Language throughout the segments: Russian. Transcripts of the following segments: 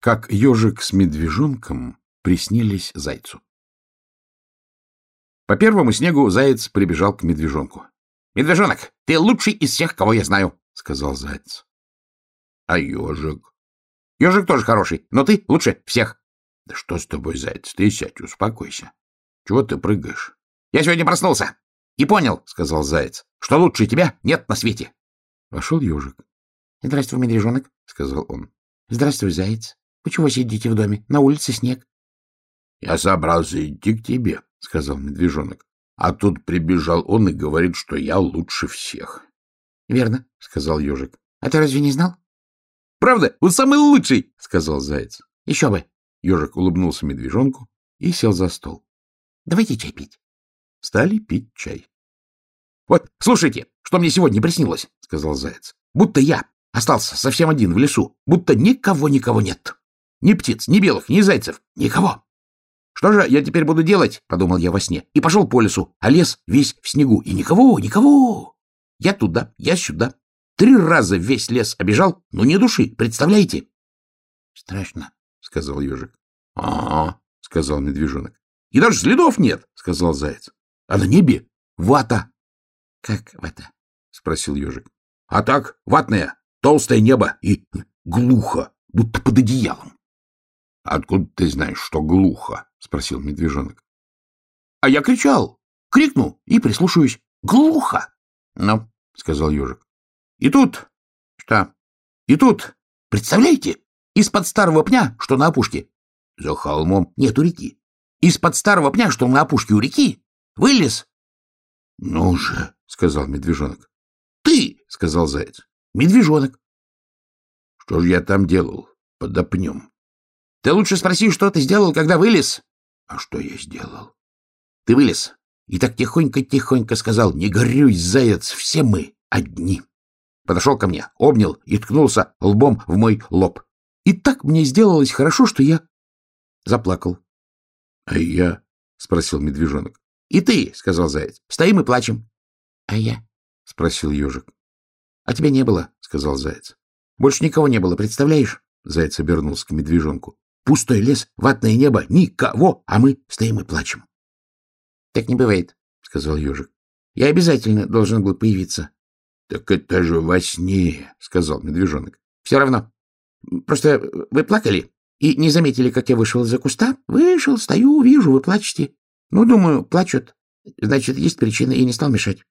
как ежик с медвежонком приснились зайцу. По первому снегу заяц прибежал к медвежонку. — Медвежонок, ты лучший из всех, кого я знаю, — сказал заяц. — А ежик? — Ежик тоже хороший, но ты лучше всех. — Да что с тобой, заяц? Ты сядь, успокойся. Чего ты прыгаешь? — Я сегодня проснулся и понял, — сказал заяц, — что лучше тебя нет на свете. Вошел ежик. — Здравствуй, медвежонок, — сказал он. — Здравствуй, заяц. Вы чего сидите в доме? На улице снег. — Я собрался идти к тебе, — сказал медвежонок. А тут прибежал он и говорит, что я лучше всех. — Верно, — сказал ежик. — А ты разве не знал? — Правда, он самый лучший, — сказал заяц. — Еще бы. Ежик улыбнулся медвежонку и сел за стол. — Давайте чай пить. Стали пить чай. — Вот, слушайте, что мне сегодня приснилось, — сказал заяц. — Будто я остался совсем один в лесу, будто никого-никого нет. Ни птиц, ни белых, ни зайцев, никого. Что же я теперь буду делать, подумал я во сне, и пошел по лесу, а лес весь в снегу, и никого, никого. Я туда, я сюда. Три раза весь лес обежал, но ни души, представляете? Страшно, сказал ежик. А, сказал медвежонок. И даже следов нет, сказал заяц. А на небе вата. Как вата? спросил ежик. А так, ватное, толстое небо и глухо, будто под одеялом. — Откуда ты знаешь, что глухо? — спросил медвежонок. — А я кричал, крикну и прислушаюсь. Глухо! — Ну, — сказал ежик. — И тут... Что? И тут, представляете, из-под старого пня, что на опушке, за холмом нет у реки, из-под старого пня, что на опушке у реки, вылез... — Ну же, — сказал медвежонок. — Ты, — сказал заяц. — Медвежонок. — Что же я там делал под опнем? Ты лучше спроси, что ты сделал, когда вылез. А что я сделал? Ты вылез и так тихонько-тихонько сказал, не горюй, заяц, все мы одни. Подошел ко мне, обнял и ткнулся лбом в мой лоб. И так мне сделалось хорошо, что я заплакал. — А я? — спросил медвежонок. — И ты, — сказал заяц, — стоим и плачем. — А я? — спросил ежик. — А тебя не было, — сказал заяц. — Больше никого не было, представляешь? Заяц обернулся к медвежонку. Пустой лес, ватное небо, никого, а мы стоим и плачем. — Так не бывает, — сказал ежик. — Я обязательно должен был появиться. — Так это же во сне, — сказал медвежонок. — Все равно. Просто вы плакали и не заметили, как я вышел из-за куста? Вышел, стою, вижу, вы плачете. Ну, думаю, плачут. Значит, есть причина, и не стал мешать.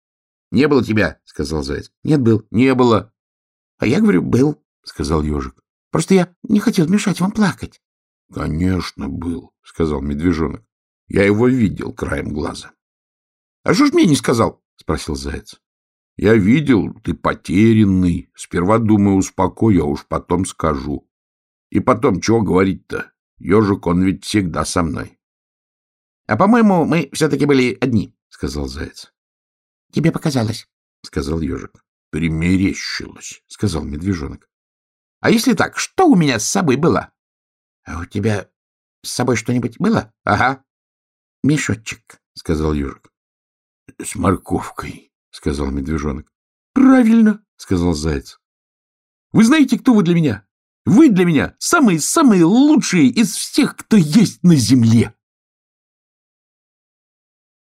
— Не было тебя, — сказал заяц. — Нет, был. — Не было. — А я говорю, был, — сказал ежик. Просто я не хотел мешать вам плакать. — Конечно, был, — сказал медвежонок. — Я его видел краем глаза. — А что ж мне не сказал? — спросил заяц. — Я видел, ты потерянный. Сперва думаю, успокой, а уж потом скажу. И потом, чего говорить-то? Ежик, он ведь всегда со мной. — А, по-моему, мы все-таки были одни, — сказал заяц. — Тебе показалось, — сказал ежик. — Примерещилось, — сказал медвежонок. А если так, что у меня с собой было? — А у тебя с собой что-нибудь было? — Ага. — Мешочек, — сказал ежик. — С морковкой, — сказал медвежонок. — Правильно, — сказал заяц. — Вы знаете, кто вы для меня? Вы для меня самые-самые лучшие из всех, кто есть на земле.